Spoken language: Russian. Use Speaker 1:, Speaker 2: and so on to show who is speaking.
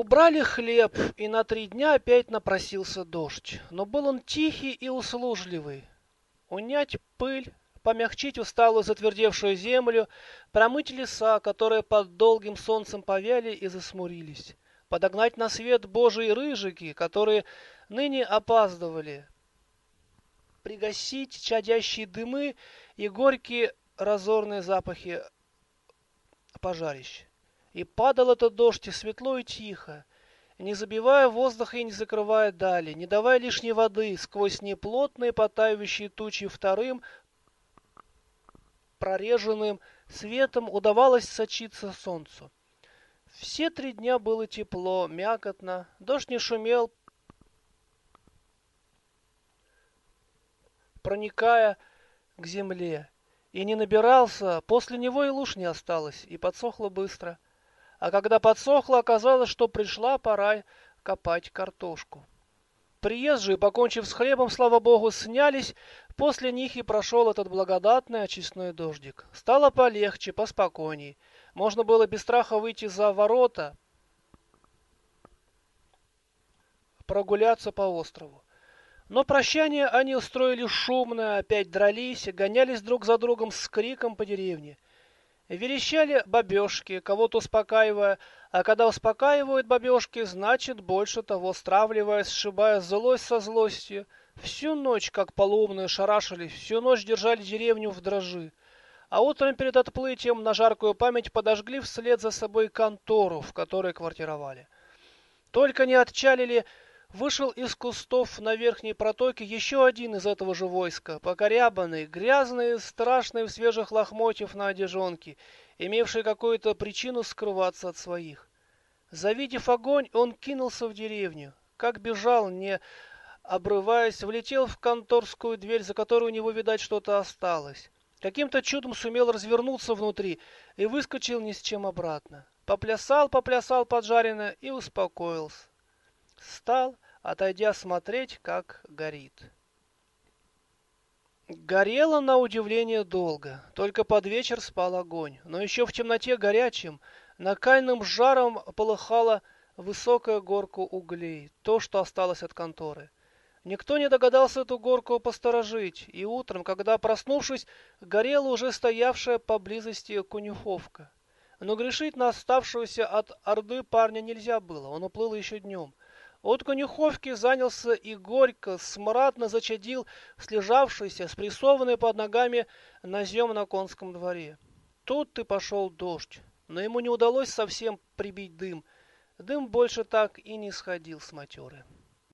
Speaker 1: Убрали хлеб, и на три дня опять напросился дождь. Но был он тихий и услужливый. Унять пыль, помягчить усталую затвердевшую землю, промыть леса, которые под долгим солнцем повяли и засмурились, подогнать на свет Божий рыжики, которые ныне опаздывали, пригасить чадящие дымы и горькие разорные запахи пожарищ. И падал этот дождь, и светло, и тихо, не забивая воздуха и не закрывая дали, не давая лишней воды сквозь неплотные потаивающие тучи вторым прореженным светом удавалось сочиться солнцу. Все три дня было тепло, мякотно, дождь не шумел, проникая к земле, и не набирался, после него и луж не осталось, и подсохло быстро — а когда подсохло, оказалось, что пришла пора копать картошку. Приезжие, покончив с хлебом, слава богу, снялись, после них и прошел этот благодатный очистной дождик. Стало полегче, поспокойней. Можно было без страха выйти за ворота, прогуляться по острову. Но прощание они устроили шумное, опять дрались, гонялись друг за другом с криком по деревне – Верещали бабешки, кого-то успокаивая, а когда успокаивают бабешки, значит, больше того, стравливая, сшибая злость со злостью. Всю ночь, как полоумные, шарашились, всю ночь держали деревню в дрожи. А утром перед отплытием на жаркую память подожгли вслед за собой контору, в которой квартировали. Только не отчалили Вышел из кустов на верхней протоке еще один из этого же войска, покорябанный, грязный, страшный в свежих лохмотьев на одежонке, имевший какую-то причину скрываться от своих. Завидев огонь, он кинулся в деревню. Как бежал, не обрываясь, влетел в конторскую дверь, за которой у него, видать, что-то осталось. Каким-то чудом сумел развернуться внутри и выскочил ни с чем обратно. Поплясал, поплясал поджаренно и успокоился. Стал, отойдя смотреть, как горит. Горело на удивление долго, только под вечер спал огонь, но еще в темноте горячим, накальным жаром полыхала высокая горка углей, то, что осталось от конторы. Никто не догадался эту горку посторожить, и утром, когда, проснувшись, горела уже стоявшая поблизости конюховка. Но грешить на оставшегося от Орды парня нельзя было, он уплыл еще днем. От конюховки занялся и горько, смрадно зачадил слежавшийся, спрессованный под ногами назем на конском дворе. Тут ты пошел дождь, но ему не удалось совсем прибить дым. Дым больше так и не сходил с матеры.